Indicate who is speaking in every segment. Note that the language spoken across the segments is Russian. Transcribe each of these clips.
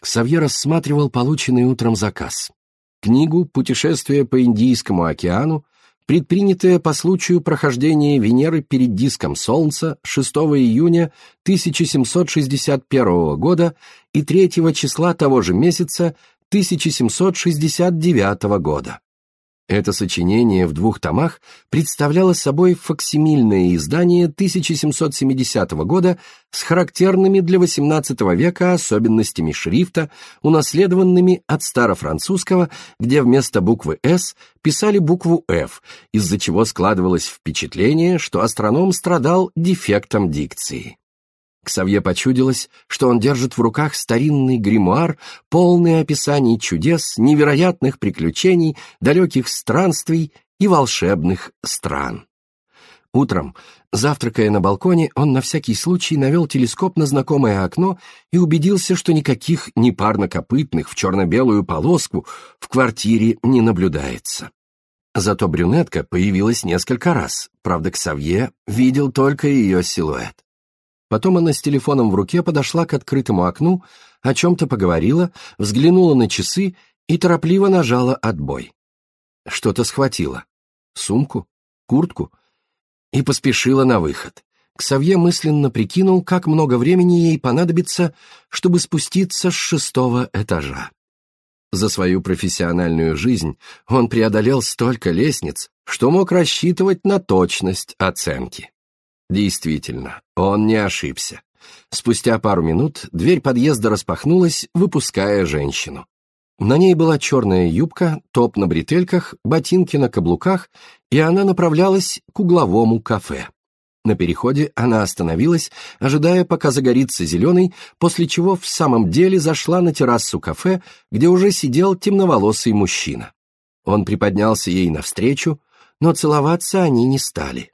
Speaker 1: Ксавье рассматривал полученный утром заказ. Книгу «Путешествие по Индийскому океану», предпринятое по случаю прохождения Венеры перед диском Солнца 6 июня 1761 года и 3 числа того же месяца 1769 года. Это сочинение в двух томах представляло собой факсимильное издание 1770 года с характерными для XVIII века особенностями шрифта, унаследованными от старофранцузского, где вместо буквы «С» писали букву «Ф», из-за чего складывалось впечатление, что астроном страдал дефектом дикции. Ксавье почудилось, что он держит в руках старинный гримуар, полный описаний чудес, невероятных приключений, далеких странствий и волшебных стран. Утром, завтракая на балконе, он на всякий случай навел телескоп на знакомое окно и убедился, что никаких непарнокопытных в черно-белую полоску в квартире не наблюдается. Зато брюнетка появилась несколько раз, правда, Ксавье видел только ее силуэт. Потом она с телефоном в руке подошла к открытому окну, о чем-то поговорила, взглянула на часы и торопливо нажала отбой. Что-то схватила. Сумку? Куртку? И поспешила на выход. Ксавье мысленно прикинул, как много времени ей понадобится, чтобы спуститься с шестого этажа. За свою профессиональную жизнь он преодолел столько лестниц, что мог рассчитывать на точность оценки. Действительно, он не ошибся. Спустя пару минут дверь подъезда распахнулась, выпуская женщину. На ней была черная юбка, топ на бретельках, ботинки на каблуках, и она направлялась к угловому кафе. На переходе она остановилась, ожидая, пока загорится зеленый, после чего в самом деле зашла на террасу кафе, где уже сидел темноволосый мужчина. Он приподнялся ей навстречу, но целоваться они не стали.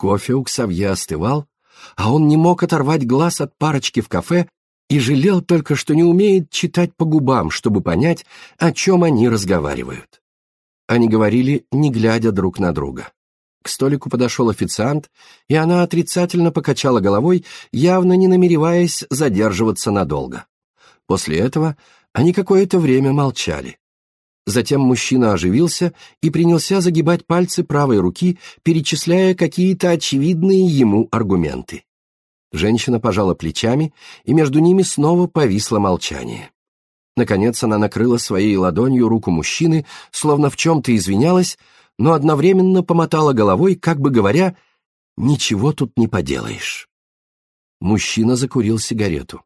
Speaker 1: Кофе у Ксавье остывал, а он не мог оторвать глаз от парочки в кафе и жалел только, что не умеет читать по губам, чтобы понять, о чем они разговаривают. Они говорили, не глядя друг на друга. К столику подошел официант, и она отрицательно покачала головой, явно не намереваясь задерживаться надолго. После этого они какое-то время молчали. Затем мужчина оживился и принялся загибать пальцы правой руки, перечисляя какие-то очевидные ему аргументы. Женщина пожала плечами, и между ними снова повисло молчание. Наконец она накрыла своей ладонью руку мужчины, словно в чем-то извинялась, но одновременно помотала головой, как бы говоря, «Ничего тут не поделаешь». Мужчина закурил сигарету.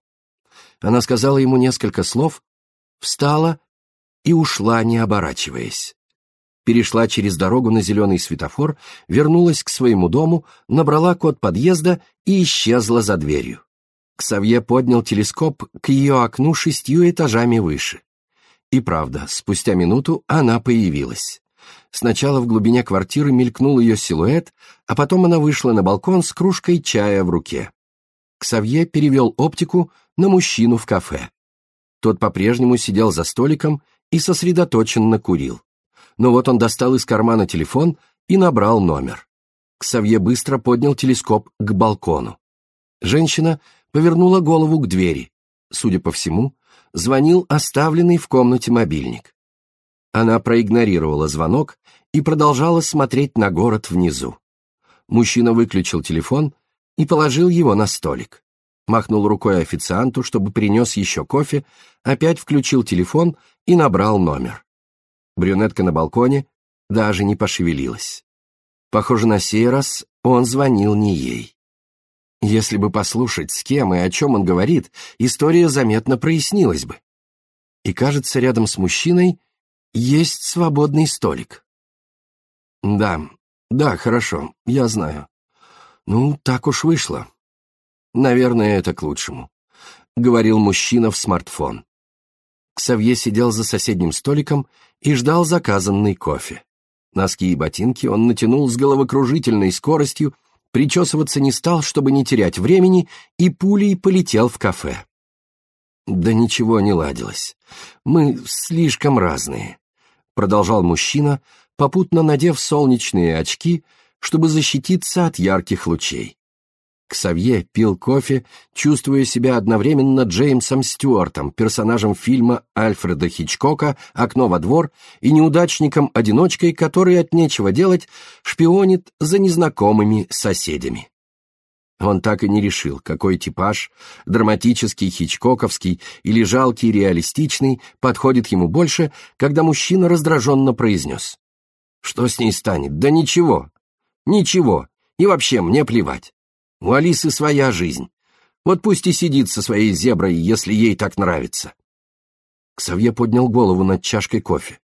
Speaker 1: Она сказала ему несколько слов, встала и ушла, не оборачиваясь. Перешла через дорогу на зеленый светофор, вернулась к своему дому, набрала код подъезда и исчезла за дверью. Ксавье поднял телескоп к ее окну шестью этажами выше. И правда, спустя минуту она появилась. Сначала в глубине квартиры мелькнул ее силуэт, а потом она вышла на балкон с кружкой чая в руке. Ксавье перевел оптику на мужчину в кафе. Тот по-прежнему сидел за столиком и сосредоточенно курил. Но вот он достал из кармана телефон и набрал номер. Ксавье быстро поднял телескоп к балкону. Женщина повернула голову к двери. Судя по всему, звонил оставленный в комнате мобильник. Она проигнорировала звонок и продолжала смотреть на город внизу. Мужчина выключил телефон и положил его на столик махнул рукой официанту, чтобы принес еще кофе, опять включил телефон и набрал номер. Брюнетка на балконе даже не пошевелилась. Похоже, на сей раз он звонил не ей. Если бы послушать, с кем и о чем он говорит, история заметно прояснилась бы. И, кажется, рядом с мужчиной есть свободный столик. Да, да, хорошо, я знаю. Ну, так уж вышло. «Наверное, это к лучшему», — говорил мужчина в смартфон. Ксавье сидел за соседним столиком и ждал заказанный кофе. Носки и ботинки он натянул с головокружительной скоростью, причесываться не стал, чтобы не терять времени, и пулей полетел в кафе. «Да ничего не ладилось. Мы слишком разные», — продолжал мужчина, попутно надев солнечные очки, чтобы защититься от ярких лучей. Ксавье пил кофе, чувствуя себя одновременно Джеймсом Стюартом, персонажем фильма Альфреда Хичкока «Окно во двор» и неудачником-одиночкой, который от нечего делать шпионит за незнакомыми соседями. Он так и не решил, какой типаж, драматический, хичкоковский или жалкий, реалистичный, подходит ему больше, когда мужчина раздраженно произнес. «Что с ней станет? Да ничего. Ничего. И вообще, мне плевать. У Алисы своя жизнь. Вот пусть и сидит со своей зеброй, если ей так нравится». Ксавье поднял голову над чашкой кофе.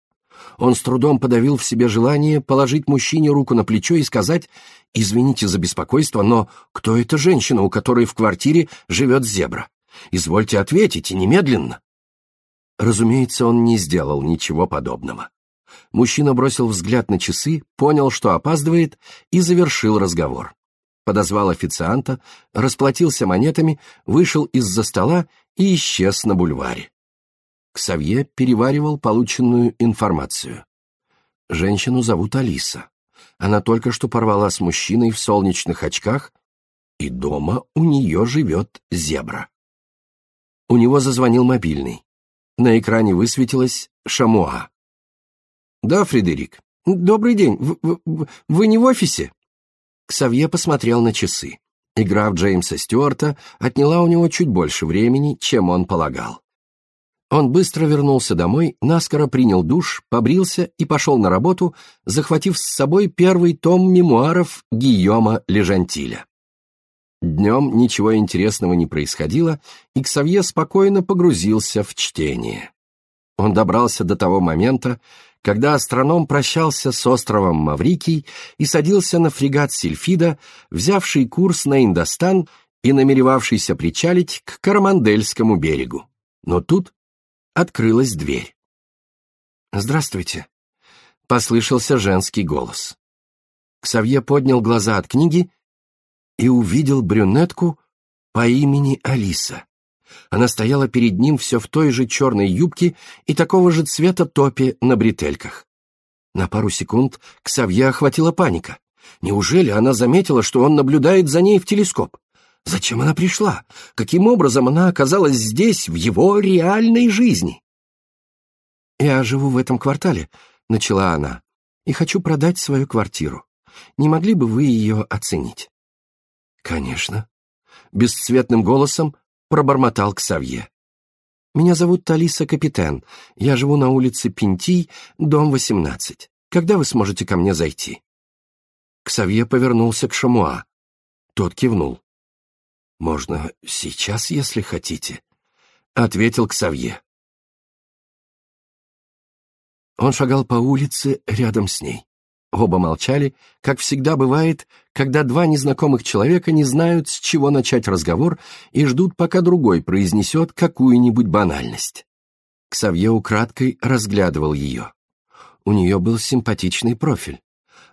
Speaker 1: Он с трудом подавил в себе желание положить мужчине руку на плечо и сказать «Извините за беспокойство, но кто эта женщина, у которой в квартире живет зебра? Извольте ответить, и немедленно». Разумеется, он не сделал ничего подобного. Мужчина бросил взгляд на часы, понял, что опаздывает, и завершил разговор. Подозвал официанта, расплатился монетами, вышел из-за стола и исчез на бульваре. Ксавье переваривал полученную информацию. Женщину зовут Алиса. Она только что порвала с мужчиной в солнечных очках, и дома у нее живет зебра. У него зазвонил мобильный. На экране высветилась Шамуа. «Да, Фредерик. Добрый день. В, в, вы не в офисе?» Ксавье посмотрел на часы. Игра в Джеймса Стюарта отняла у него чуть больше времени, чем он полагал. Он быстро вернулся домой, наскоро принял душ, побрился и пошел на работу, захватив с собой первый том мемуаров Гийома Лежантиля. Днем ничего интересного не происходило, и Ксавье спокойно погрузился в чтение. Он добрался до того момента, когда астроном прощался с островом Маврикий и садился на фрегат Сильфида, взявший курс на Индостан и намеревавшийся причалить к Карамандельскому берегу. Но тут открылась дверь. «Здравствуйте», — послышался женский голос. Ксавье поднял глаза от книги и увидел брюнетку по имени Алиса. Она стояла перед ним все в той же черной юбке и такого же цвета топе на бретельках. На пару секунд Ксавье охватила паника. Неужели она заметила, что он наблюдает за ней в телескоп? Зачем она пришла? Каким образом она оказалась здесь, в его реальной жизни? «Я живу в этом квартале», — начала она, — «и хочу продать свою квартиру. Не могли бы вы ее оценить?» «Конечно», — бесцветным голосом пробормотал Ксавье. «Меня зовут Талиса Капитен. Я живу на улице Пинтий, дом 18. Когда вы сможете ко мне зайти?» Ксавье повернулся к Шамуа. Тот кивнул. «Можно сейчас, если хотите», — ответил Ксавье. Он шагал по улице рядом с ней. Оба молчали, как всегда бывает, когда два незнакомых человека не знают, с чего начать разговор и ждут, пока другой произнесет какую-нибудь банальность. Ксавье украдкой разглядывал ее. У нее был симпатичный профиль,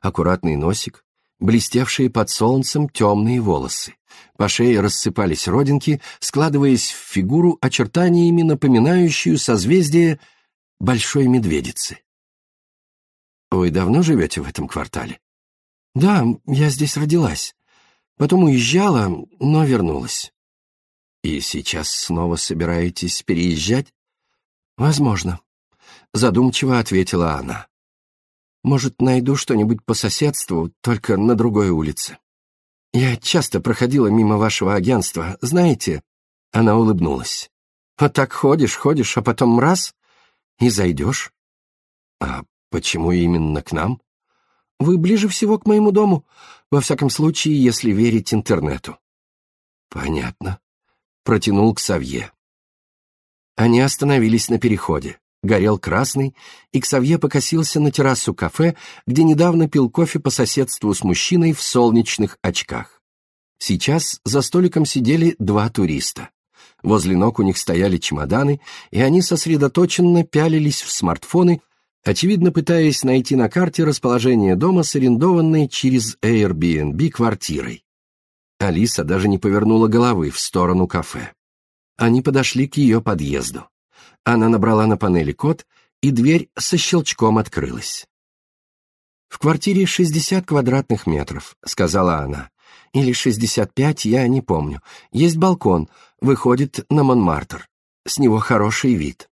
Speaker 1: аккуратный носик, блестевшие под солнцем темные волосы. По шее рассыпались родинки, складываясь в фигуру очертаниями, напоминающую созвездие большой медведицы. «Вы давно живете в этом квартале?» «Да, я здесь родилась. Потом уезжала, но вернулась». «И сейчас снова собираетесь переезжать?» «Возможно», — задумчиво ответила она. Может, найду что-нибудь по соседству, только на другой улице. Я часто проходила мимо вашего агентства, знаете?» Она улыбнулась. «Вот так ходишь, ходишь, а потом раз — и зайдешь». «А почему именно к нам?» «Вы ближе всего к моему дому, во всяком случае, если верить интернету». «Понятно», — протянул Ксавье. Они остановились на переходе горел красный, и Ксавье покосился на террасу кафе, где недавно пил кофе по соседству с мужчиной в солнечных очках. Сейчас за столиком сидели два туриста. Возле ног у них стояли чемоданы, и они сосредоточенно пялились в смартфоны, очевидно пытаясь найти на карте расположение дома с арендованной через Airbnb квартирой. Алиса даже не повернула головы в сторону кафе. Они подошли к ее подъезду. Она набрала на панели код, и дверь со щелчком открылась. «В квартире 60 квадратных метров», — сказала она, или шестьдесят пять, я не помню. Есть балкон, выходит на Монмартр. С него хороший вид.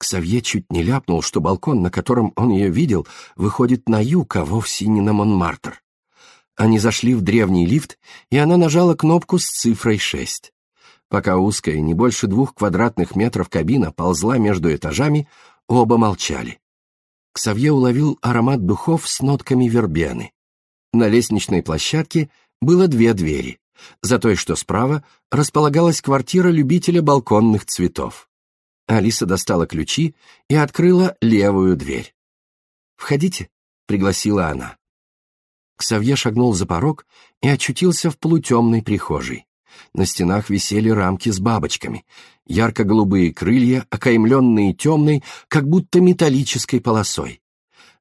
Speaker 1: Ксавье чуть не ляпнул, что балкон, на котором он ее видел, выходит на юг, а вовсе не на Монмартр. Они зашли в древний лифт, и она нажала кнопку с цифрой шесть. Пока узкая, не больше двух квадратных метров кабина ползла между этажами, оба молчали. Ксавье уловил аромат духов с нотками вербены. На лестничной площадке было две двери. За той, что справа, располагалась квартира любителя балконных цветов. Алиса достала ключи и открыла левую дверь. «Входите», — пригласила она. Ксавье шагнул за порог и очутился в полутемной прихожей. На стенах висели рамки с бабочками, ярко-голубые крылья, окаймленные темной, как будто металлической полосой.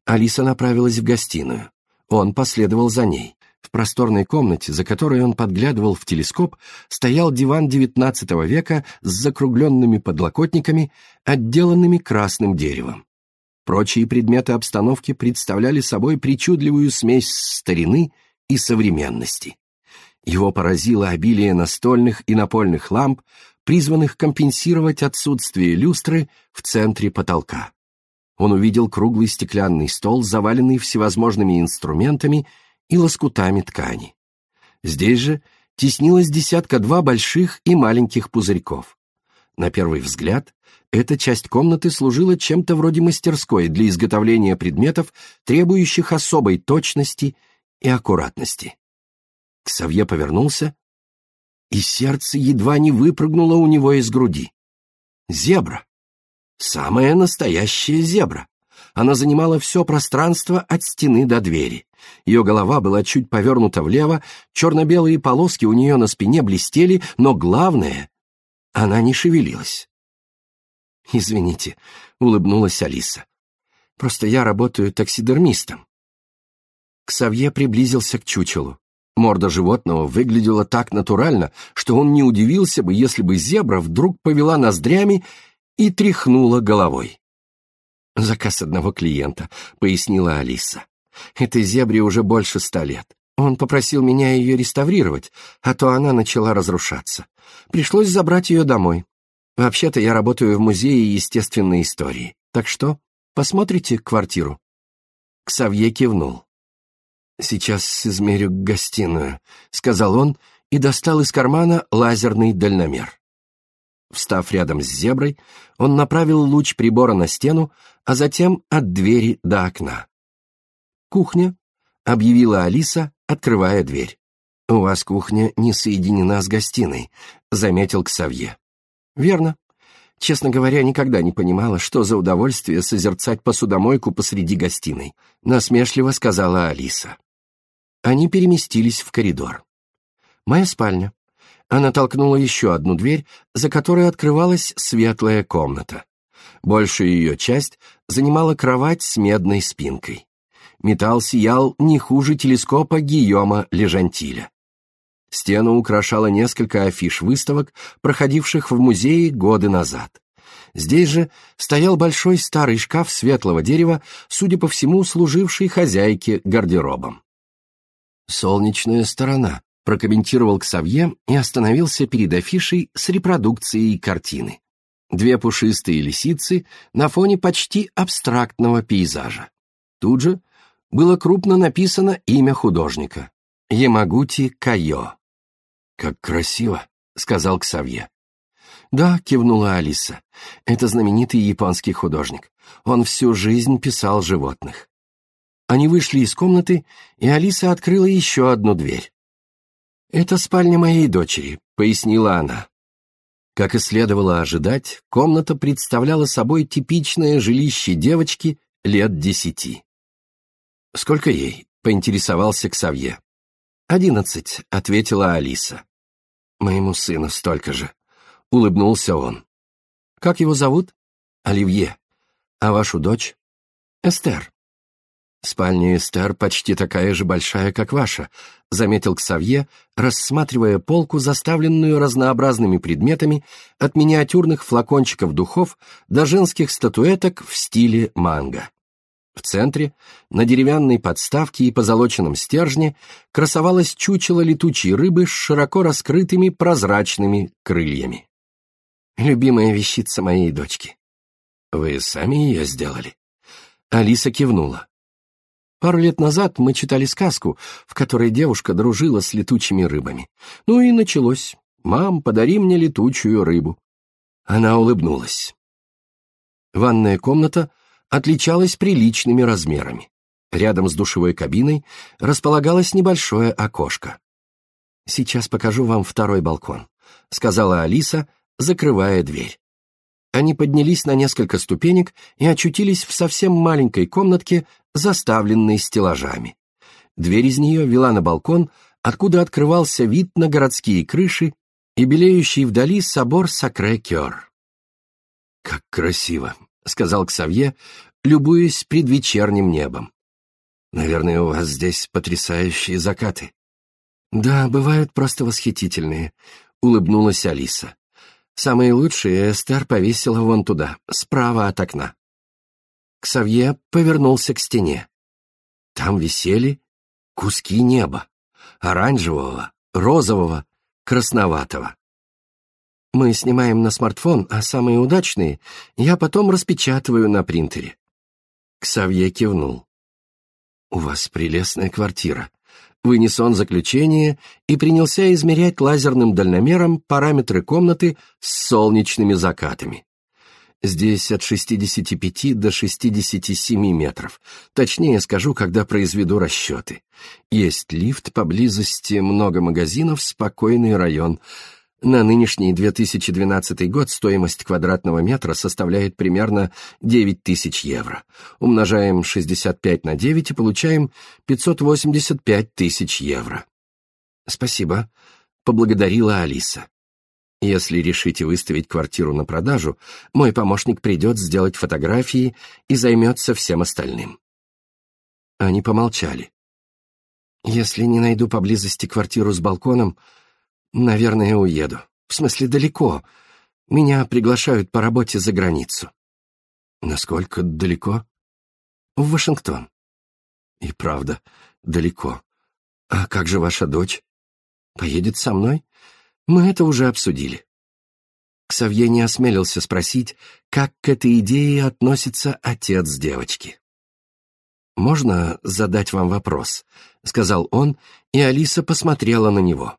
Speaker 1: Алиса направилась в гостиную. Он последовал за ней. В просторной комнате, за которой он подглядывал в телескоп, стоял диван XIX века с закругленными подлокотниками, отделанными красным деревом. Прочие предметы обстановки представляли собой причудливую смесь старины и современности. Его поразило обилие настольных и напольных ламп, призванных компенсировать отсутствие люстры в центре потолка. Он увидел круглый стеклянный стол, заваленный всевозможными инструментами и лоскутами ткани. Здесь же теснилось десятка-два больших и маленьких пузырьков. На первый взгляд, эта часть комнаты служила чем-то вроде мастерской для изготовления предметов, требующих особой точности и аккуратности. Ксавье повернулся, и сердце едва не выпрыгнуло у него из груди. Зебра. Самая настоящая зебра. Она занимала все пространство от стены до двери. Ее голова была чуть повернута влево, черно-белые полоски у нее на спине блестели, но главное — она не шевелилась. «Извините», — улыбнулась Алиса. «Просто я работаю таксидермистом». Ксавье приблизился к чучелу. Морда животного выглядела так натурально, что он не удивился бы, если бы зебра вдруг повела ноздрями и тряхнула головой. «Заказ одного клиента», — пояснила Алиса. «Этой зебре уже больше ста лет. Он попросил меня ее реставрировать, а то она начала разрушаться. Пришлось забрать ее домой. Вообще-то я работаю в музее естественной истории. Так что, посмотрите квартиру?» Ксавье кивнул. «Сейчас измерю гостиную», — сказал он и достал из кармана лазерный дальномер. Встав рядом с зеброй, он направил луч прибора на стену, а затем от двери до окна. «Кухня», — объявила Алиса, открывая дверь. «У вас кухня не соединена с гостиной», — заметил Ксавье. «Верно. Честно говоря, никогда не понимала, что за удовольствие созерцать посудомойку посреди гостиной», — насмешливо сказала Алиса. Они переместились в коридор. «Моя спальня». Она толкнула еще одну дверь, за которой открывалась светлая комната. Большую ее часть занимала кровать с медной спинкой. Металл сиял не хуже телескопа Гийома Лежантиля. Стену украшало несколько афиш выставок, проходивших в музее годы назад. Здесь же стоял большой старый шкаф светлого дерева, судя по всему, служивший хозяйке гардеробом. «Солнечная сторона», — прокомментировал Ксавье и остановился перед афишей с репродукцией картины. Две пушистые лисицы на фоне почти абстрактного пейзажа. Тут же было крупно написано имя художника — Ямагути Кайо. «Как красиво», — сказал Ксавье. «Да», — кивнула Алиса, — «это знаменитый японский художник. Он всю жизнь писал животных. Они вышли из комнаты, и Алиса открыла еще одну дверь. «Это спальня моей дочери», — пояснила она. Как и следовало ожидать, комната представляла собой типичное жилище девочки лет десяти. «Сколько ей?» — поинтересовался Ксавье. «Одиннадцать», — ответила Алиса. «Моему сыну столько же», — улыбнулся он. «Как его зовут?» «Оливье. А вашу дочь?» «Эстер». «Спальня Эстер почти такая же большая, как ваша», — заметил Ксавье, рассматривая полку, заставленную разнообразными предметами от миниатюрных флакончиков духов до женских статуэток в стиле манго. В центре, на деревянной подставке и позолоченном стержне, красовалось чучело летучей рыбы с широко раскрытыми прозрачными крыльями. Любимая вещица моей дочки. Вы сами ее сделали? Алиса кивнула. Пару лет назад мы читали сказку, в которой девушка дружила с летучими рыбами. Ну и началось. «Мам, подари мне летучую рыбу». Она улыбнулась. Ванная комната отличалась приличными размерами. Рядом с душевой кабиной располагалось небольшое окошко. «Сейчас покажу вам второй балкон», — сказала Алиса, закрывая дверь. Они поднялись на несколько ступенек и очутились в совсем маленькой комнатке, заставленной стеллажами. Дверь из нее вела на балкон, откуда открывался вид на городские крыши и белеющий вдали собор Сакре-Кёр. «Как красиво!» — сказал Ксавье, любуясь предвечерним небом. «Наверное, у вас здесь потрясающие закаты». «Да, бывают просто восхитительные», — улыбнулась Алиса. «Самые лучшие Эстер повесила вон туда, справа от окна». Ксавье повернулся к стене. Там висели куски неба, оранжевого, розового, красноватого. Мы снимаем на смартфон, а самые удачные я потом распечатываю на принтере. Ксавье кивнул. «У вас прелестная квартира». Вынес он заключение и принялся измерять лазерным дальномером параметры комнаты с солнечными закатами. Здесь от 65 до 67 метров. Точнее скажу, когда произведу расчеты. Есть лифт, поблизости много магазинов, спокойный район — на нынешний 2012 год стоимость квадратного метра составляет примерно 9 тысяч евро. Умножаем 65 на 9 и получаем 585 тысяч евро. «Спасибо», — поблагодарила Алиса. «Если решите выставить квартиру на продажу, мой помощник придет сделать фотографии и займется всем остальным». Они помолчали. «Если не найду поблизости квартиру с балконом, Наверное, уеду. В смысле, далеко. Меня приглашают по работе за границу. Насколько далеко? В Вашингтон. И правда, далеко. А как же ваша дочь? Поедет со мной? Мы это уже обсудили. Ксавье не осмелился спросить, как к этой идее относится отец девочки. «Можно задать вам вопрос?» — сказал он, и Алиса посмотрела на него.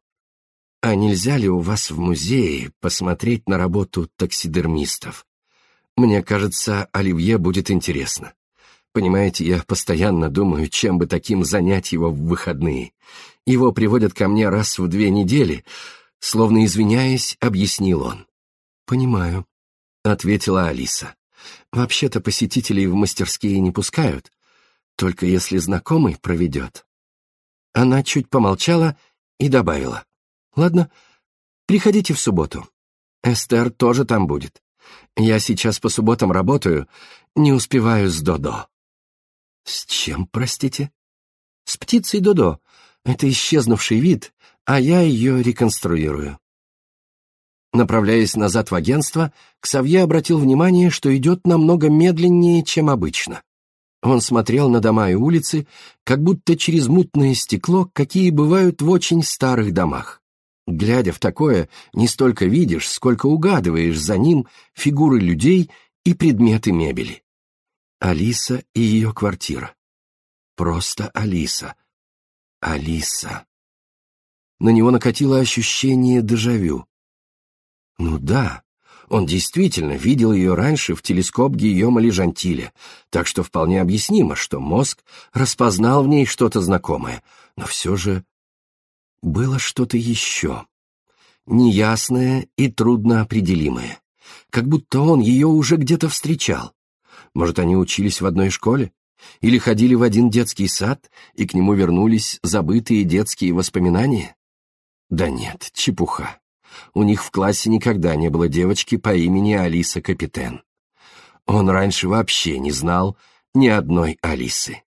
Speaker 1: «А нельзя ли у вас в музее посмотреть на работу таксидермистов? Мне кажется, Оливье будет интересно. Понимаете, я постоянно думаю, чем бы таким занять его в выходные. Его приводят ко мне раз в две недели, словно извиняясь, объяснил он. «Понимаю», — ответила Алиса. «Вообще-то посетителей в мастерские не пускают, только если знакомый проведет». Она чуть помолчала и добавила. Ладно, приходите в субботу. Эстер тоже там будет. Я сейчас по субботам работаю, не успеваю с Додо. С чем, простите? С птицей Додо. Это исчезнувший вид, а я ее реконструирую. Направляясь назад в агентство, Ксавье обратил внимание, что идет намного медленнее, чем обычно. Он смотрел на дома и улицы, как будто через мутное стекло, какие бывают в очень старых домах. Глядя в такое, не столько видишь, сколько угадываешь за ним фигуры людей и предметы мебели. Алиса и ее квартира. Просто Алиса. Алиса. На него накатило ощущение дежавю. Ну да, он действительно видел ее раньше в телескоп Гийома Лежантиля, так что вполне объяснимо, что мозг распознал в ней что-то знакомое, но все же было что-то еще, неясное и трудноопределимое, как будто он ее уже где-то встречал. Может, они учились в одной школе? Или ходили в один детский сад, и к нему вернулись забытые детские воспоминания? Да нет, чепуха. У них в классе никогда не было девочки по имени Алиса Капитен. Он раньше вообще не знал ни одной Алисы.